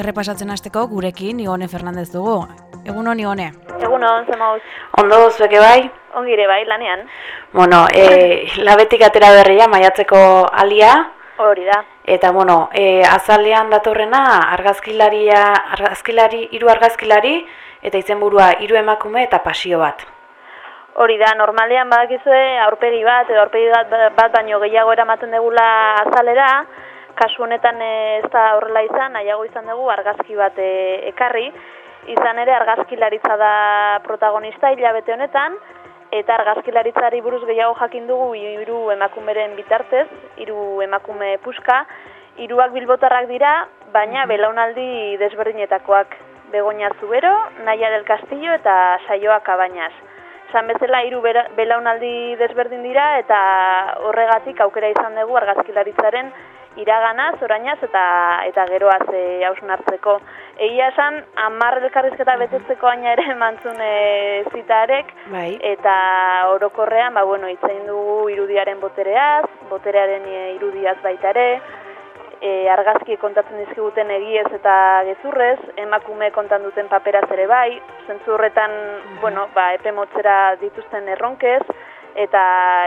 errepasatzen hasteko gurekin Ione Fernandez dugu. Egun honi Ione. Egun hon, zemauz. Ondo zueke bai? Ongire bai, lanean. Bueno, e, labetik atera berria maiatzeko alia. Hori da. Eta, bueno, e, azalean datorrena argazkilaria, argazkilari, hiru argazkilari, eta izenburua hiru emakume eta pasio bat. Hori da, normalean badakizue aurpegi bat edo aurpegi bat, bat baino gehiago eramaten degula azalera, kasu honetan ez da horrela izan, nahiago izan dugu argazki bat e, ekarri, izan ere argazkilaritza da protagonista hilabete honetan, eta argazkilaritzari buruz gehiago jakin dugu hiru emakumeren bitartez, hiru emakume puska, hiruak bilbotarrak dira, baina belaunaldi desberdinetakoak. Begoña Zubero, Naia del Castillo eta Saioa Kabainaz. San bezala hiru belaunaldi desberdin dira eta horregatik aukera izan dugu argazkilaritzaren iragana, zorainaz eta eta geroaz e, hartzeko. Egia esan, amar elkarrizketa betetzeko aina ere mantzun e, zitarek, bai. eta orokorrean, ba, bueno, itzein dugu irudiaren botereaz, boterearen e, irudiaz baita ere, e, argazki kontatzen dizkiguten egiez eta gezurrez, emakume kontan duten paperaz ere bai, zentzu horretan, mhm. bueno, ba, epe motzera dituzten erronkez, eta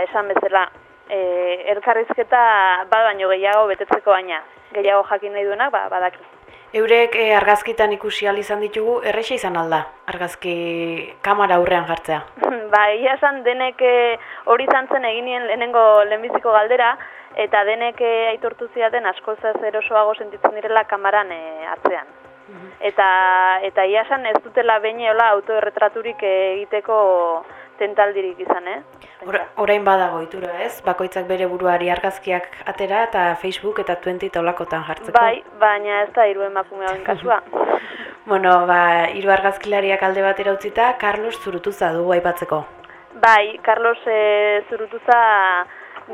esan bezala, e, elkarrizketa ba baino gehiago betetzeko baina, gehiago jakin nahi duenak, ba, badaki. Eurek e, argazkitan ikusi izan ditugu, erreixa izan alda, argazki kamara aurrean jartzea? ba, ia esan denek e, hori e, zantzen eginien lehenengo lehenbiziko galdera, eta denek eh, aitortu ziaten asko erosoago sentitzen direla kamaran e, atzean. Mhm. Eta eta iasan ez dutela beineola autoerretraturik egiteko tentaldirik izan, eh? Orain badago itura, ez? Bakoitzak bere buruari argazkiak atera eta Facebook eta 20 taulakotan jartzeko. Bai, baina ez da hiru emakume hauen kasua. bueno, ba, hiru argazkilariak alde batera utzita, Carlos Zurutuza dugu aipatzeko. Bai, Carlos e, Zurutuza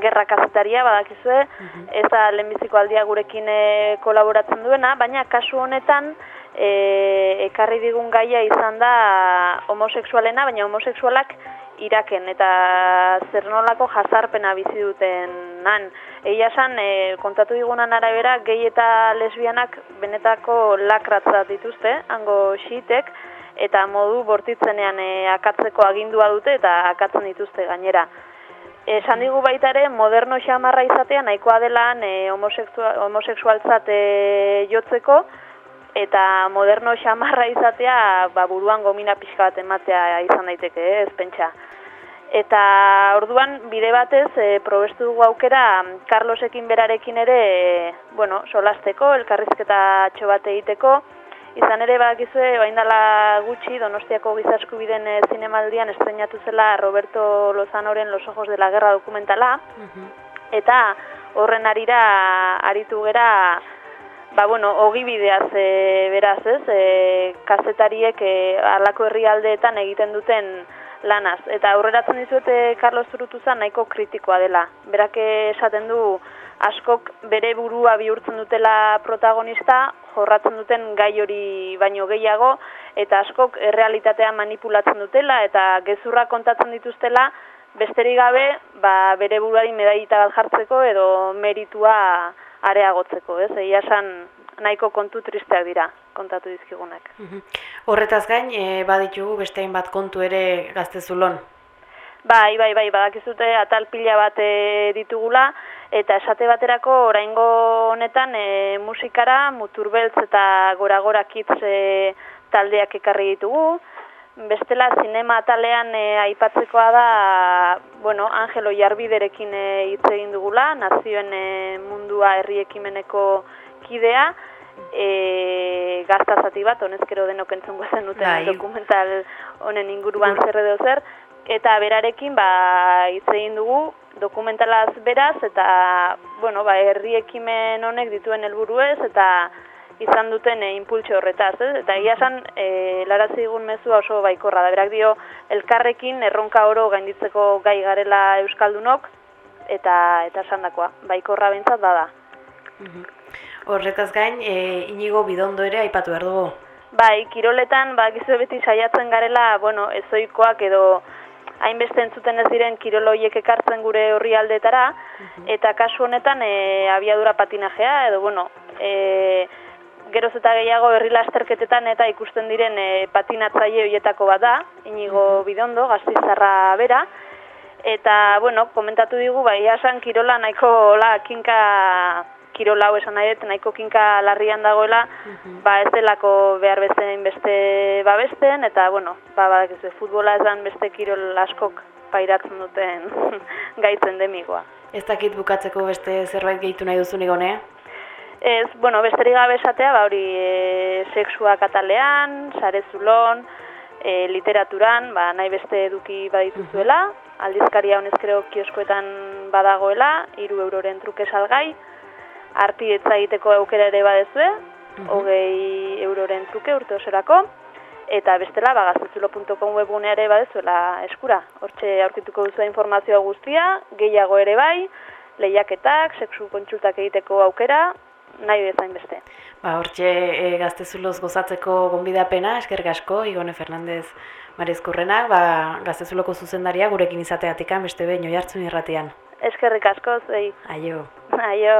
gerra kazetaria badakizue, mm ez da lehenbiziko aldia gurekin e, kolaboratzen duena, baina kasu honetan e, ekarri digun gaia izan da homosexualena, baina homosexualak iraken eta zer nolako jazarpena bizi duten nan. Egia esan, e, kontatu digunan arabera, gehi eta lesbianak benetako lakratza dituzte, hango xitek, eta modu bortitzenean e, akatzeko agindua dute eta akatzen dituzte gainera. Esan digu baita ere, moderno xamarra izatea nahikoa dela e, homosexualtzat e, jotzeko, eta moderno xamarra izatea ba, buruan gomina pixka bat ematea izan daiteke, ez pentsa. Eta orduan bide batez e, probestu dugu aukera Carlosekin berarekin ere, e, bueno, solasteko, elkarrizketa txo bat egiteko, Izan ere badakizue oraindala gutxi Donostiako gizasku biden eh, zinemaldian estrenatu zela Roberto Lozanoren Los ojos de la guerra dokumentala. Eta horren arira aritu gera ba bueno, ogibideaz e, beraz, ez? E, kazetariek e, alako herrialdeetan egiten duten lanaz. Eta aurreratzen dizuete Carlos Zurutuza nahiko kritikoa dela. Berak esaten du askok bere burua bihurtzen dutela protagonista, jorratzen duten gai hori baino gehiago, eta askok errealitatea manipulatzen dutela, eta gezurra kontatzen dituztela, besterik gabe, ba, bere buruari medaita bat jartzeko edo meritua areagotzeko, ez? Egia esan nahiko kontu tristeak dira kontatu dizkigunak. Horretaz gain, e, baditugu beste hainbat kontu ere gaztezulon. Bai, bai, bai, badakizute atal pila bat e, ditugula, eta esate baterako oraingo honetan e, musikara muturbeltz eta gora-gora kitz e, taldeak ekarri ditugu. Bestela zinema atalean e, aipatzekoa da, bueno, Angelo Jarbiderekin e, hitz egin dugula, nazioen e, mundua herri ekimeneko kidea, e, gaztazati bat, honezkero denok entzungo zen duten bai. dokumental honen inguruan zer edo zer, eta berarekin ba, hitz egin dugu, dokumentalaz beraz eta bueno, ba, herri ekimen honek dituen helburuez eta izan duten e, horretaz, ez? Eta ia esan, e, larazi digun mezua oso baikorra da. Berak dio, elkarrekin erronka oro gainditzeko gai garela Euskaldunok, eta eta esan dakoa, baikorra bintzat bada. Mhm. Horretaz gain, e, inigo bidondo ere aipatu behar dugu? Bai, kiroletan, ba, gizu beti saiatzen garela, bueno, ezoikoak edo hainbeste entzuten ez diren kiroloiek ekartzen gure horri aldetara, mhm. eta kasu honetan e, abiadura patinajea, edo bueno, e, geroz eta gehiago herri lasterketetan eta ikusten diren e, patinatzaile horietako bat da, inigo bidondo, gaztizarra bera, eta, bueno, komentatu digu, bai, esan kirola nahiko la, kinka kirola hau esan nahi dut, nahiko kinka larrian dagoela, ba ez delako behar bezen beste babesten, eta, bueno, ba, ba, ez futbola esan beste kirol askok pairatzen duten gaitzen demikoa. Ez dakit bukatzeko beste zerbait gehitu nahi duzu nigone? Ez, bueno, besterik gabe esatea, ba hori e, sexua katalean, sare zulon, e, literaturan, ba, nahi beste eduki badituzuela, aldizkaria honezkero kioskoetan badagoela, iru euroren truke salgai, arti egiteko aukera ere badezue, hogei euroren truke urte oserako, eta bestela ba, gaztezulo.com webgunea ere badezuela eskura. Hortxe aurkituko duzu informazioa guztia, gehiago ere bai, lehiaketak, sexu kontsultak egiteko aukera, nahi bezain beste. Ba, hortxe e, gaztezuloz gozatzeko gonbidapena, esker gasko, Igone Fernandez Marezkurrenak, ba, gaztezuloko zuzendaria gurekin izateatikan beste behin oi hartzun irratian. Eskerrik asko, zei. Aio. Aio.